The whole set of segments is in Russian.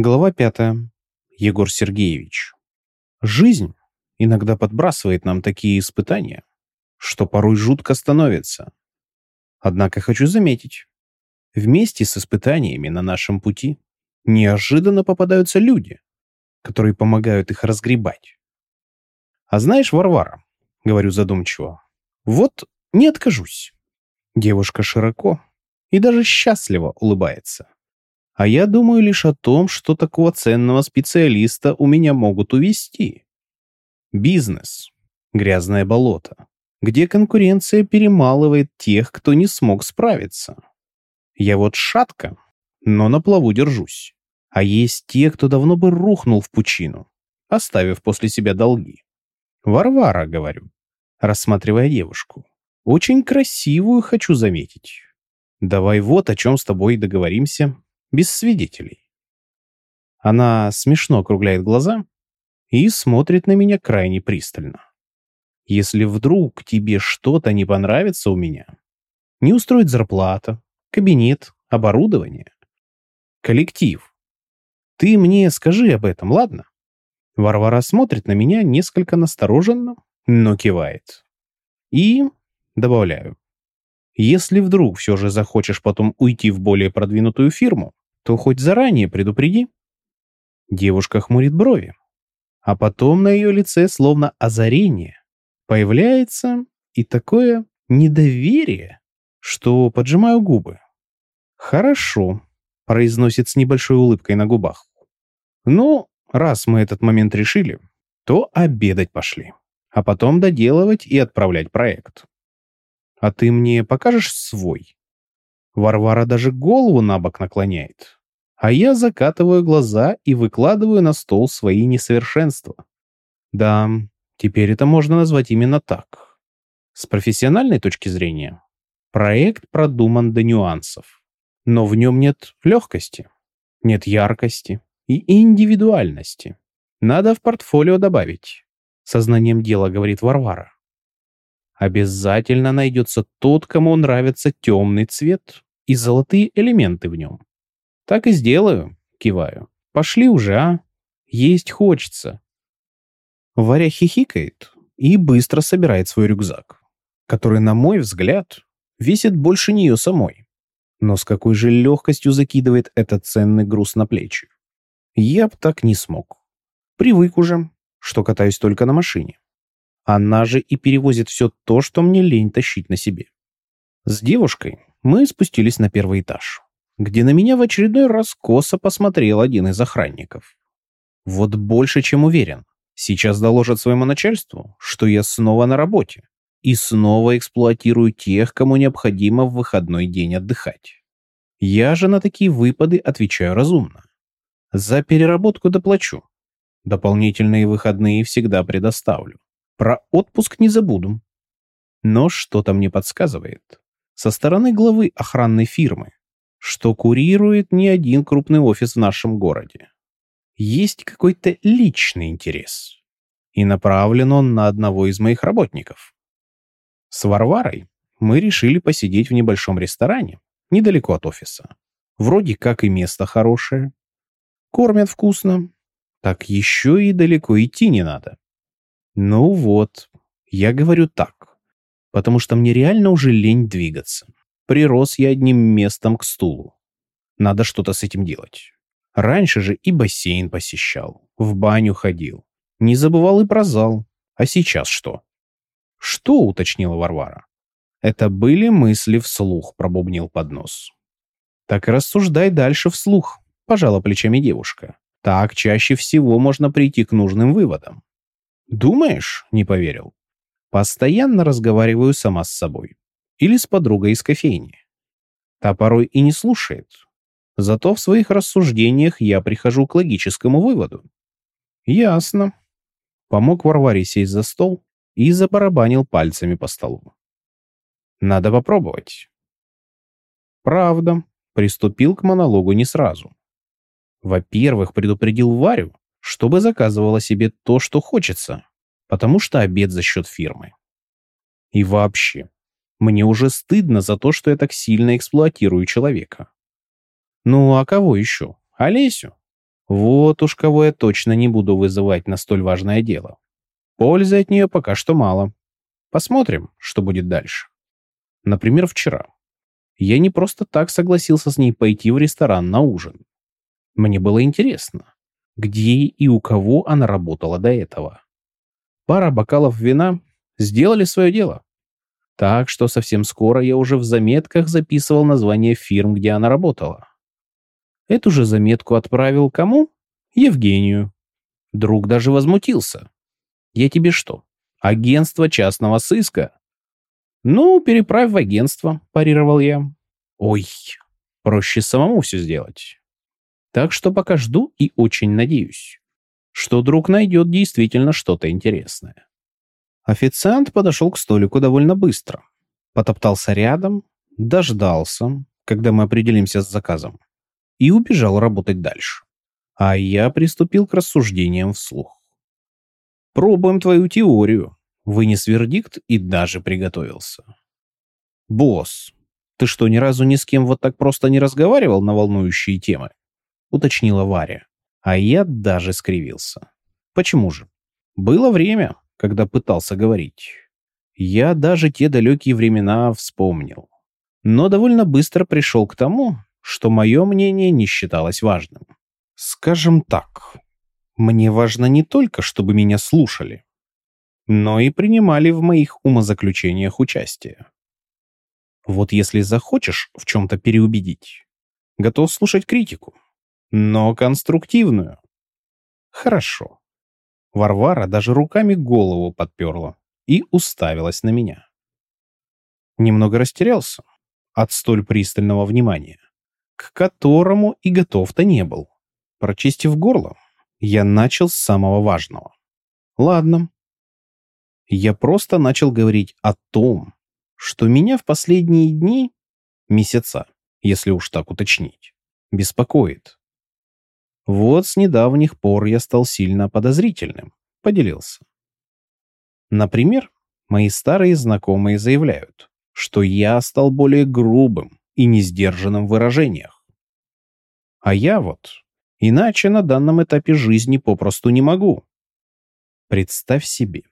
Глава пятая. Егор Сергеевич. Жизнь иногда подбрасывает нам такие испытания, что порой жутко становится. Однако хочу заметить, вместе с испытаниями на нашем пути неожиданно попадаются люди, которые помогают их разгребать. А знаешь, Варвара, говорю задумчиво, вот не откажусь. Девушка широко и даже счастливо улыбается. А я думаю лишь о том, что такого ценного специалиста у меня могут увести. Бизнес. Грязное болото. Где конкуренция перемалывает тех, кто не смог справиться. Я вот шатко, но на плаву держусь. А есть те, кто давно бы рухнул в пучину, оставив после себя долги. Варвара, говорю, рассматривая девушку. Очень красивую хочу заметить. Давай вот о чем с тобой договоримся без свидетелей. Она смешно округляет глаза и смотрит на меня крайне пристально. Если вдруг тебе что-то не понравится у меня, не устроит зарплата, кабинет, оборудование, коллектив, ты мне скажи об этом, ладно? Варвара смотрит на меня несколько настороженно, но кивает. И добавляю. Если вдруг все же захочешь потом уйти в более продвинутую фирму, то хоть заранее предупреди. Девушка хмурит брови, а потом на ее лице словно озарение появляется и такое недоверие, что поджимаю губы. «Хорошо», — произносит с небольшой улыбкой на губах. «Ну, раз мы этот момент решили, то обедать пошли, а потом доделывать и отправлять проект. А ты мне покажешь свой?» Варвара даже голову на бок наклоняет. А я закатываю глаза и выкладываю на стол свои несовершенства. Да, теперь это можно назвать именно так. С профессиональной точки зрения, проект продуман до нюансов. Но в нем нет легкости, нет яркости и индивидуальности. Надо в портфолио добавить. Сознанием дела, говорит Варвара. Обязательно найдется тот, кому нравится темный цвет и золотые элементы в нем. Так и сделаю, киваю. Пошли уже, а? Есть хочется. Варя хихикает и быстро собирает свой рюкзак, который, на мой взгляд, весит больше нее самой. Но с какой же легкостью закидывает этот ценный груз на плечи. Я б так не смог. Привык уже, что катаюсь только на машине. Она же и перевозит все то, что мне лень тащить на себе. С девушкой мы спустились на первый этаж, где на меня в очередной раз косо посмотрел один из охранников. Вот больше чем уверен, сейчас доложат своему начальству, что я снова на работе и снова эксплуатирую тех, кому необходимо в выходной день отдыхать. Я же на такие выпады отвечаю разумно. За переработку доплачу. Дополнительные выходные всегда предоставлю. Про отпуск не забуду. Но что-то мне подсказывает. Со стороны главы охранной фирмы, что курирует не один крупный офис в нашем городе. Есть какой-то личный интерес. И направлен он на одного из моих работников. С Варварой мы решили посидеть в небольшом ресторане, недалеко от офиса. Вроде как и место хорошее. Кормят вкусно. Так еще и далеко идти не надо. Ну вот, я говорю так, потому что мне реально уже лень двигаться. Прирос я одним местом к стулу. Надо что-то с этим делать. Раньше же и бассейн посещал, в баню ходил. Не забывал и про зал. А сейчас что? Что, уточнила Варвара. Это были мысли вслух, пробубнил под нос. Так и рассуждай дальше вслух, пожала плечами девушка. Так чаще всего можно прийти к нужным выводам. «Думаешь?» — не поверил. «Постоянно разговариваю сама с собой. Или с подругой из кофейни. Та порой и не слушает. Зато в своих рассуждениях я прихожу к логическому выводу». «Ясно». Помог Варваре сесть за стол и забарабанил пальцами по столу. «Надо попробовать». «Правда», приступил к монологу не сразу. Во-первых, предупредил Варю, чтобы заказывала себе то, что хочется, потому что обед за счет фирмы. И вообще, мне уже стыдно за то, что я так сильно эксплуатирую человека. Ну, а кого еще? Олесю? Вот уж кого я точно не буду вызывать на столь важное дело. Пользы от нее пока что мало. Посмотрим, что будет дальше. Например, вчера. Я не просто так согласился с ней пойти в ресторан на ужин. Мне было интересно, где и у кого она работала до этого. Пара бокалов вина сделали свое дело. Так что совсем скоро я уже в заметках записывал название фирм, где она работала. Эту же заметку отправил кому? Евгению. Друг даже возмутился. «Я тебе что, агентство частного сыска?» «Ну, переправь в агентство», – парировал я. «Ой, проще самому все сделать». Так что пока жду и очень надеюсь, что друг найдет действительно что-то интересное. Официант подошел к столику довольно быстро. Потоптался рядом, дождался, когда мы определимся с заказом, и убежал работать дальше. А я приступил к рассуждениям вслух. «Пробуем твою теорию», — вынес вердикт и даже приготовился. «Босс, ты что, ни разу ни с кем вот так просто не разговаривал на волнующие темы?» — уточнила Варя. А я даже скривился. «Почему же? Было время, когда пытался говорить. Я даже те далекие времена вспомнил. Но довольно быстро пришел к тому, что мое мнение не считалось важным. Скажем так, мне важно не только, чтобы меня слушали, но и принимали в моих умозаключениях участие. Вот если захочешь в чем-то переубедить, готов слушать критику, но конструктивную. Хорошо. Варвара даже руками голову подперла и уставилась на меня. Немного растерялся от столь пристального внимания, к которому и готов-то не был. Прочистив горло, я начал с самого важного. Ладно. Я просто начал говорить о том, что меня в последние дни, месяца, если уж так уточнить, беспокоит. Вот с недавних пор я стал сильно подозрительным. Поделился. Например, мои старые знакомые заявляют, что я стал более грубым и несдержанным в выражениях. А я вот иначе на данном этапе жизни попросту не могу. Представь себе.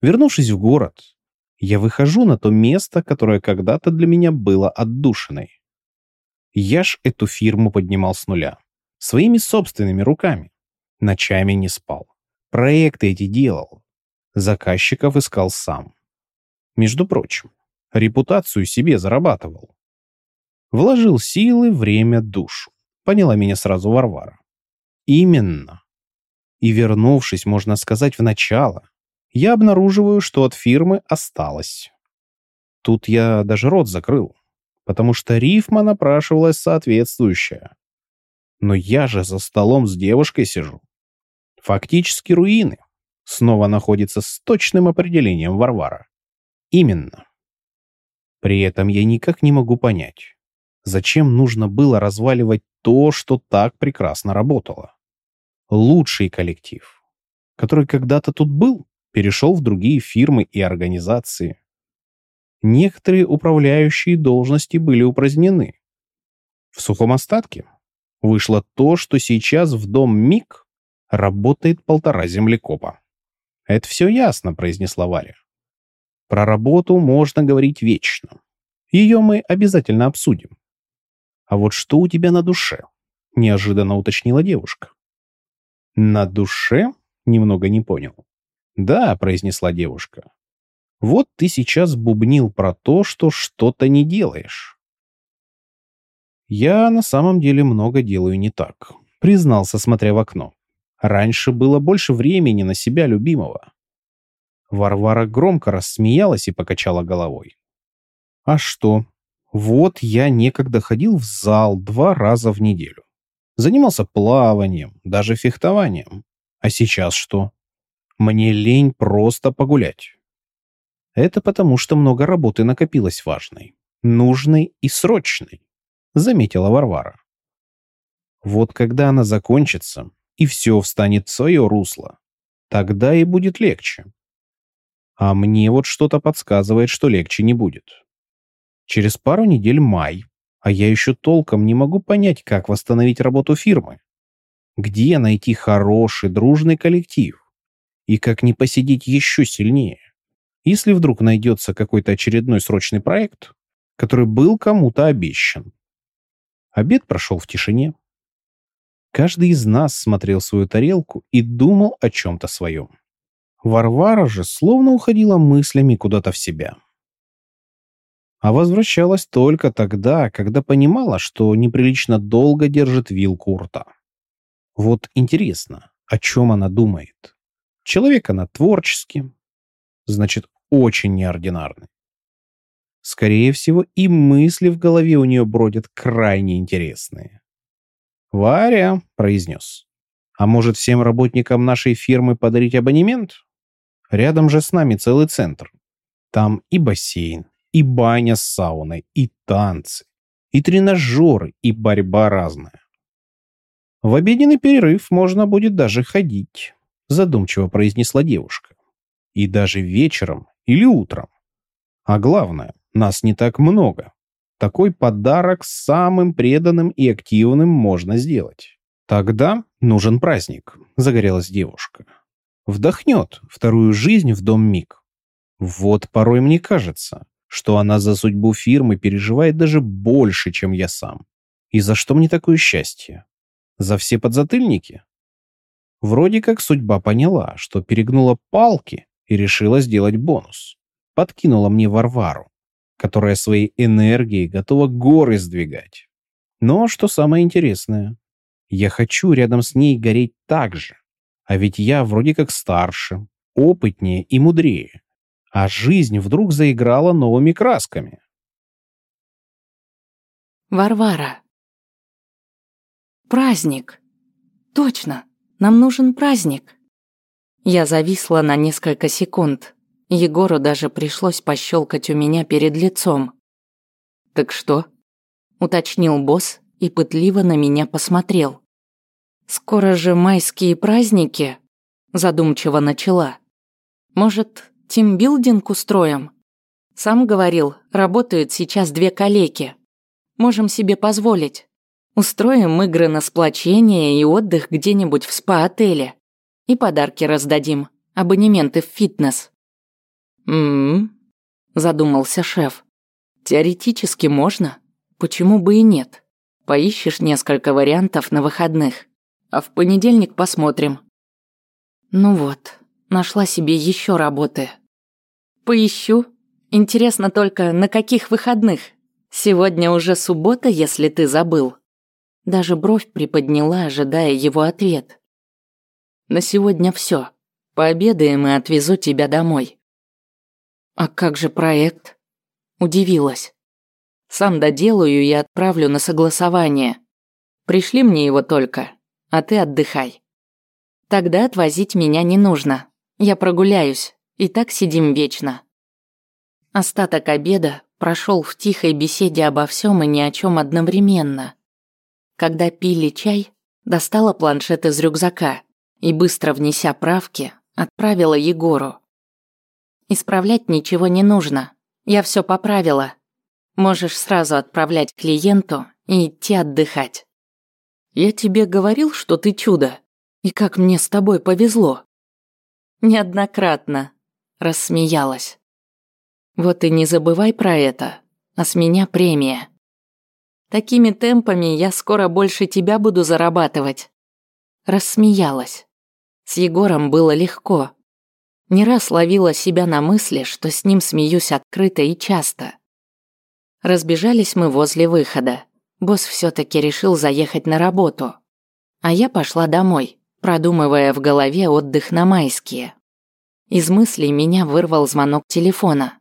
Вернувшись в город, я выхожу на то место, которое когда-то для меня было отдушиной. Я ж эту фирму поднимал с нуля своими собственными руками. Ночами не спал. Проекты эти делал. Заказчиков искал сам. Между прочим, репутацию себе зарабатывал. Вложил силы, время, душу. Поняла меня сразу Варвара. Именно. И вернувшись, можно сказать, в начало, я обнаруживаю, что от фирмы осталось. Тут я даже рот закрыл, потому что рифма напрашивалась соответствующая. Но я же за столом с девушкой сижу. Фактически руины. Снова находится с точным определением Варвара. Именно. При этом я никак не могу понять, зачем нужно было разваливать то, что так прекрасно работало. Лучший коллектив, который когда-то тут был, перешел в другие фирмы и организации. Некоторые управляющие должности были упразднены. В сухом остатке вышло то, что сейчас в дом МИГ работает полтора землекопа. «Это все ясно», — произнесла Варя. «Про работу можно говорить вечно. Ее мы обязательно обсудим. А вот что у тебя на душе?» — неожиданно уточнила девушка. «На душе?» — немного не понял. «Да», — произнесла девушка. «Вот ты сейчас бубнил про то, что что-то не делаешь. Я на самом деле много делаю не так, признался, смотря в окно. Раньше было больше времени на себя любимого. Варвара громко рассмеялась и покачала головой. А что? Вот я некогда ходил в зал два раза в неделю. Занимался плаванием, даже фехтованием. А сейчас что? Мне лень просто погулять. Это потому, что много работы накопилось важной, нужной и срочной. — заметила Варвара. «Вот когда она закончится, и все встанет в свое русло, тогда и будет легче. А мне вот что-то подсказывает, что легче не будет. Через пару недель май, а я еще толком не могу понять, как восстановить работу фирмы. где найти хороший, дружный коллектив и как не посидеть еще сильнее, если вдруг найдется какой-то очередной срочный проект, который был кому-то обещан. Обед прошел в тишине. Каждый из нас смотрел свою тарелку и думал о чем-то своем. Варвара же словно уходила мыслями куда-то в себя. А возвращалась только тогда, когда понимала, что неприлично долго держит вилку у рта. Вот интересно, о чем она думает. Человек она творческий, значит, очень неординарный. Скорее всего, и мысли в голове у нее бродят крайне интересные. «Варя», — произнес, — «а может всем работникам нашей фирмы подарить абонемент? Рядом же с нами целый центр. Там и бассейн, и баня с сауной, и танцы, и тренажеры, и борьба разная. В обеденный перерыв можно будет даже ходить», — задумчиво произнесла девушка. «И даже вечером или утром. А главное, нас не так много. Такой подарок самым преданным и активным можно сделать. Тогда нужен праздник, загорелась девушка. Вдохнет вторую жизнь в дом Миг. Вот порой мне кажется, что она за судьбу фирмы переживает даже больше, чем я сам. И за что мне такое счастье? За все подзатыльники? Вроде как судьба поняла, что перегнула палки и решила сделать бонус. Подкинула мне Варвару которая своей энергией готова горы сдвигать. Но, что самое интересное, я хочу рядом с ней гореть так же. А ведь я вроде как старше, опытнее и мудрее. А жизнь вдруг заиграла новыми красками. Варвара. Праздник. Точно, нам нужен праздник. Я зависла на несколько секунд. Егору даже пришлось пощелкать у меня перед лицом. «Так что?» – уточнил босс и пытливо на меня посмотрел. «Скоро же майские праздники», – задумчиво начала. «Может, тимбилдинг устроим?» Сам говорил, работают сейчас две калеки. Можем себе позволить. Устроим игры на сплочение и отдых где-нибудь в спа-отеле. И подарки раздадим, абонементы в фитнес. «М-м-м», задумался шеф. «Теоретически можно. Почему бы и нет? Поищешь несколько вариантов на выходных, а в понедельник посмотрим». Ну вот, нашла себе еще работы. Поищу. Интересно только, на каких выходных? Сегодня уже суббота, если ты забыл. Даже бровь приподняла, ожидая его ответ. На сегодня все. Пообедаем и отвезу тебя домой. «А как же проект?» Удивилась. «Сам доделаю и отправлю на согласование. Пришли мне его только, а ты отдыхай. Тогда отвозить меня не нужно. Я прогуляюсь, и так сидим вечно». Остаток обеда прошел в тихой беседе обо всем и ни о чем одновременно. Когда пили чай, достала планшет из рюкзака и, быстро внеся правки, отправила Егору. Исправлять ничего не нужно. Я все поправила. Можешь сразу отправлять клиенту и идти отдыхать. Я тебе говорил, что ты чудо. И как мне с тобой повезло. Неоднократно. Рассмеялась. Вот и не забывай про это. А с меня премия. Такими темпами я скоро больше тебя буду зарабатывать. Рассмеялась. С Егором было легко. Не раз ловила себя на мысли, что с ним смеюсь открыто и часто. Разбежались мы возле выхода. Босс все таки решил заехать на работу. А я пошла домой, продумывая в голове отдых на майские. Из мыслей меня вырвал звонок телефона.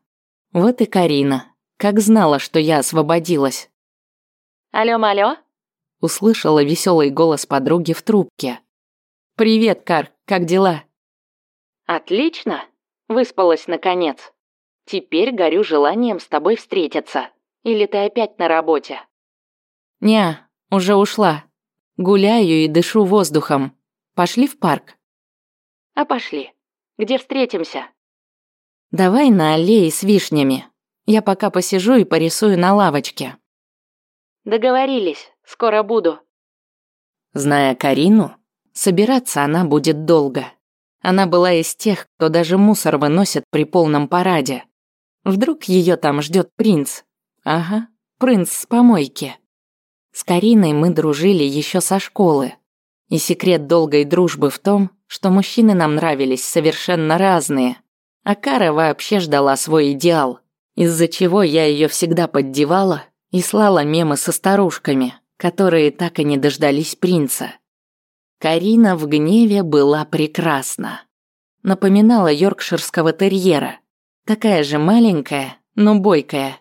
Вот и Карина. Как знала, что я освободилась. «Алло, алло?» Услышала веселый голос подруги в трубке. «Привет, Кар, как дела?» Отлично. Выспалась наконец. Теперь горю желанием с тобой встретиться. Или ты опять на работе? Не, уже ушла. Гуляю и дышу воздухом. Пошли в парк. А пошли. Где встретимся? Давай на аллее с вишнями. Я пока посижу и порисую на лавочке. Договорились. Скоро буду. Зная Карину, Собираться она будет долго. Она была из тех, кто даже мусор выносит при полном параде. Вдруг ее там ждет принц. Ага, принц с помойки. С Кариной мы дружили еще со школы. И секрет долгой дружбы в том, что мужчины нам нравились совершенно разные. А Кара вообще ждала свой идеал, из-за чего я ее всегда поддевала и слала мемы со старушками, которые так и не дождались принца. Карина в гневе была прекрасна. Напоминала йоркширского терьера. Такая же маленькая, но бойкая.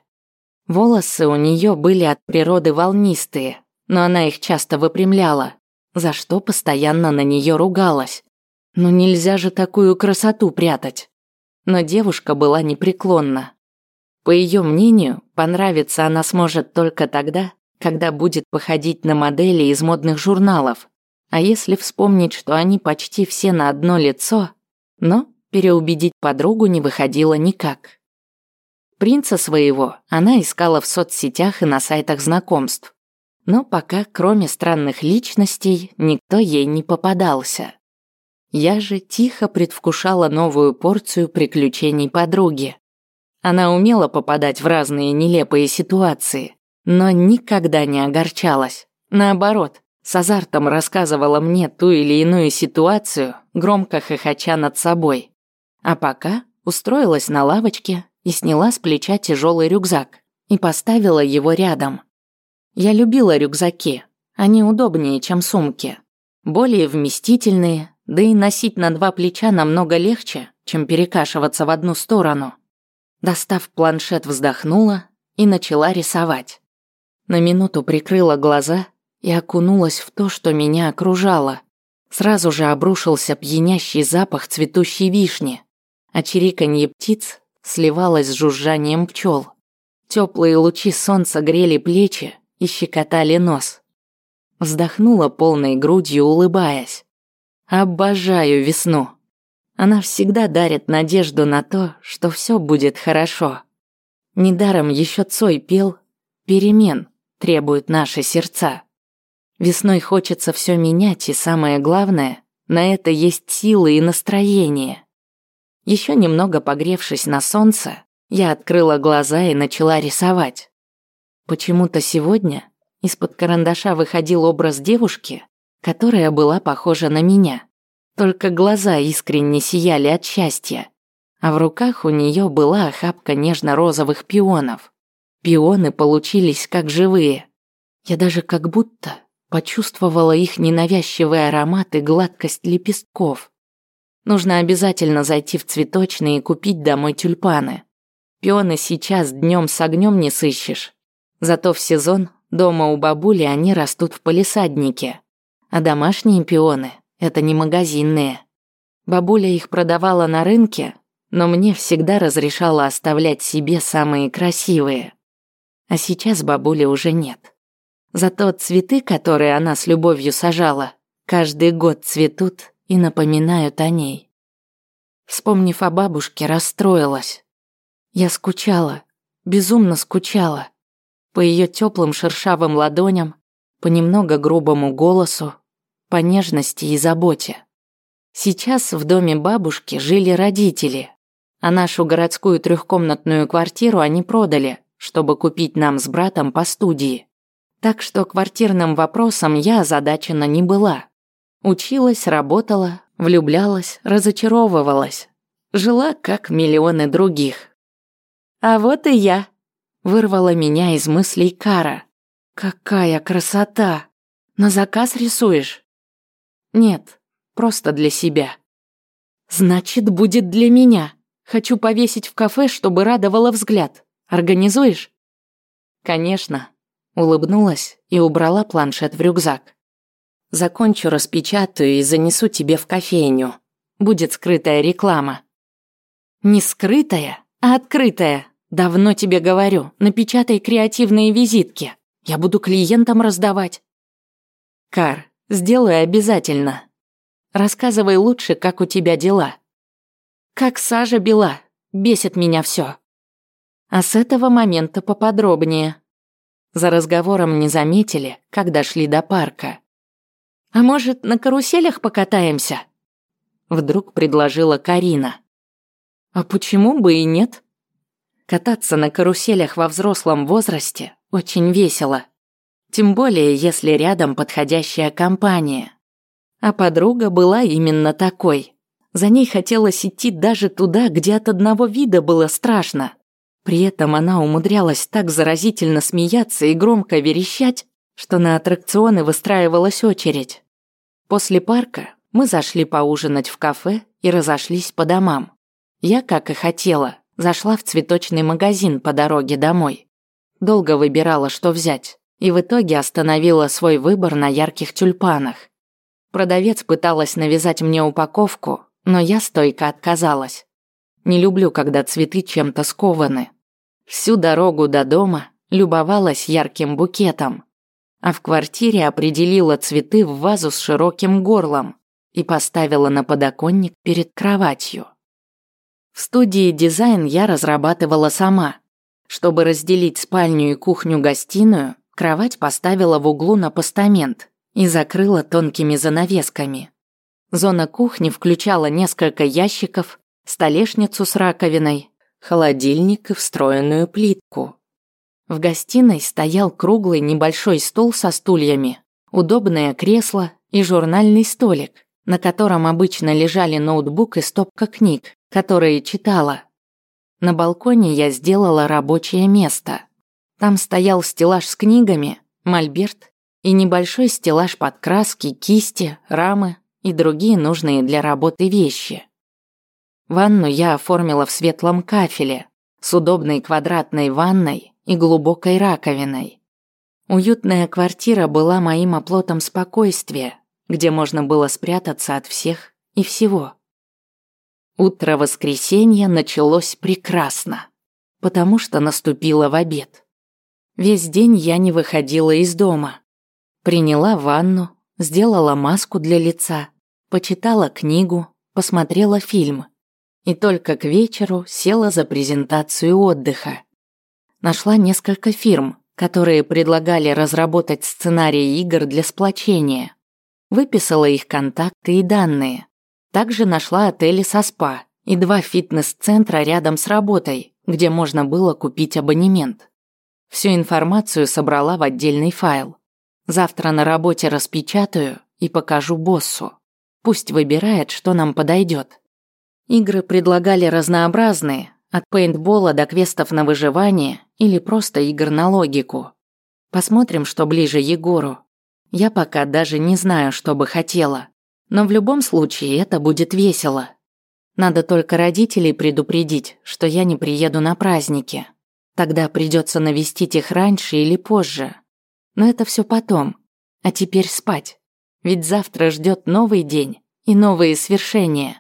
Волосы у нее были от природы волнистые, но она их часто выпрямляла, за что постоянно на нее ругалась. Ну нельзя же такую красоту прятать. Но девушка была непреклонна. По ее мнению, понравиться она сможет только тогда, когда будет походить на модели из модных журналов, а если вспомнить, что они почти все на одно лицо, но переубедить подругу не выходило никак. Принца своего она искала в соцсетях и на сайтах знакомств. Но пока, кроме странных личностей, никто ей не попадался. Я же тихо предвкушала новую порцию приключений подруги. Она умела попадать в разные нелепые ситуации, но никогда не огорчалась. Наоборот, с азартом рассказывала мне ту или иную ситуацию, громко хохоча над собой. А пока устроилась на лавочке и сняла с плеча тяжелый рюкзак и поставила его рядом. Я любила рюкзаки, они удобнее, чем сумки. Более вместительные, да и носить на два плеча намного легче, чем перекашиваться в одну сторону. Достав планшет, вздохнула и начала рисовать. На минуту прикрыла глаза и окунулась в то, что меня окружало. Сразу же обрушился пьянящий запах цветущей вишни, а чириканье птиц сливалось с жужжанием пчел. Теплые лучи солнца грели плечи и щекотали нос. Вздохнула полной грудью, улыбаясь. Обожаю весну. Она всегда дарит надежду на то, что все будет хорошо. Недаром еще Цой пел «Перемен требуют наши сердца». Весной хочется все менять, и самое главное, на это есть силы и настроение. Еще немного погревшись на солнце, я открыла глаза и начала рисовать. Почему-то сегодня из-под карандаша выходил образ девушки, которая была похожа на меня. Только глаза искренне сияли от счастья, а в руках у нее была охапка нежно-розовых пионов. Пионы получились как живые. Я даже как будто Почувствовала их ненавязчивый аромат и гладкость лепестков. Нужно обязательно зайти в цветочный и купить домой тюльпаны. Пионы сейчас днем с огнем не сыщешь. Зато в сезон дома у бабули они растут в палисаднике. А домашние пионы – это не магазинные. Бабуля их продавала на рынке, но мне всегда разрешала оставлять себе самые красивые. А сейчас бабули уже нет. Зато цветы, которые она с любовью сажала, каждый год цветут и напоминают о ней. Вспомнив о бабушке, расстроилась. Я скучала, безумно скучала. По ее теплым шершавым ладоням, по немного грубому голосу, по нежности и заботе. Сейчас в доме бабушки жили родители, а нашу городскую трехкомнатную квартиру они продали, чтобы купить нам с братом по студии. Так что квартирным вопросом я озадачена не была. Училась, работала, влюблялась, разочаровывалась. Жила, как миллионы других. А вот и я. Вырвала меня из мыслей Кара. Какая красота! На заказ рисуешь? Нет, просто для себя. Значит, будет для меня. Хочу повесить в кафе, чтобы радовало взгляд. Организуешь? Конечно, Улыбнулась и убрала планшет в рюкзак. Закончу, распечатаю и занесу тебе в кофейню. Будет скрытая реклама. Не скрытая, а открытая. Давно тебе говорю, напечатай креативные визитки. Я буду клиентам раздавать. Кар, сделаю обязательно. Рассказывай лучше, как у тебя дела. Как сажа бела, бесит меня все. А с этого момента поподробнее. За разговором не заметили, как дошли до парка. А может, на каруселях покатаемся?» Вдруг предложила Карина. «А почему бы и нет?» Кататься на каруселях во взрослом возрасте очень весело. Тем более, если рядом подходящая компания. А подруга была именно такой. За ней хотелось идти даже туда, где от одного вида было страшно. При этом она умудрялась так заразительно смеяться и громко верещать, что на аттракционы выстраивалась очередь. После парка мы зашли поужинать в кафе и разошлись по домам. Я, как и хотела, зашла в цветочный магазин по дороге домой. Долго выбирала, что взять, и в итоге остановила свой выбор на ярких тюльпанах. Продавец пыталась навязать мне упаковку, но я стойко отказалась. Не люблю, когда цветы чем-то скованы. Всю дорогу до дома любовалась ярким букетом, а в квартире определила цветы в вазу с широким горлом и поставила на подоконник перед кроватью. В студии дизайн я разрабатывала сама. Чтобы разделить спальню и кухню-гостиную, кровать поставила в углу на постамент и закрыла тонкими занавесками. Зона кухни включала несколько ящиков, столешницу с раковиной, холодильник и встроенную плитку. В гостиной стоял круглый небольшой стол со стульями, удобное кресло и журнальный столик, на котором обычно лежали ноутбук и стопка книг, которые читала. На балконе я сделала рабочее место. Там стоял стеллаж с книгами, мольберт и небольшой стеллаж под краски, кисти, рамы и другие нужные для работы вещи. Ванну я оформила в светлом кафеле с удобной квадратной ванной и глубокой раковиной. Уютная квартира была моим оплотом спокойствия, где можно было спрятаться от всех и всего. Утро воскресенья началось прекрасно, потому что наступило в обед. Весь день я не выходила из дома. Приняла ванну, сделала маску для лица, почитала книгу, посмотрела фильм. И только к вечеру села за презентацию отдыха. Нашла несколько фирм, которые предлагали разработать сценарии игр для сплочения. Выписала их контакты и данные. Также нашла отели со спа и два фитнес-центра рядом с работой, где можно было купить абонемент. Всю информацию собрала в отдельный файл. Завтра на работе распечатаю и покажу боссу. Пусть выбирает, что нам подойдет. Игры предлагали разнообразные, от пейнтбола до квестов на выживание или просто игр на логику. Посмотрим, что ближе Егору. Я пока даже не знаю, что бы хотела. Но в любом случае это будет весело. Надо только родителей предупредить, что я не приеду на праздники. Тогда придется навестить их раньше или позже. Но это все потом. А теперь спать. Ведь завтра ждет новый день и новые свершения.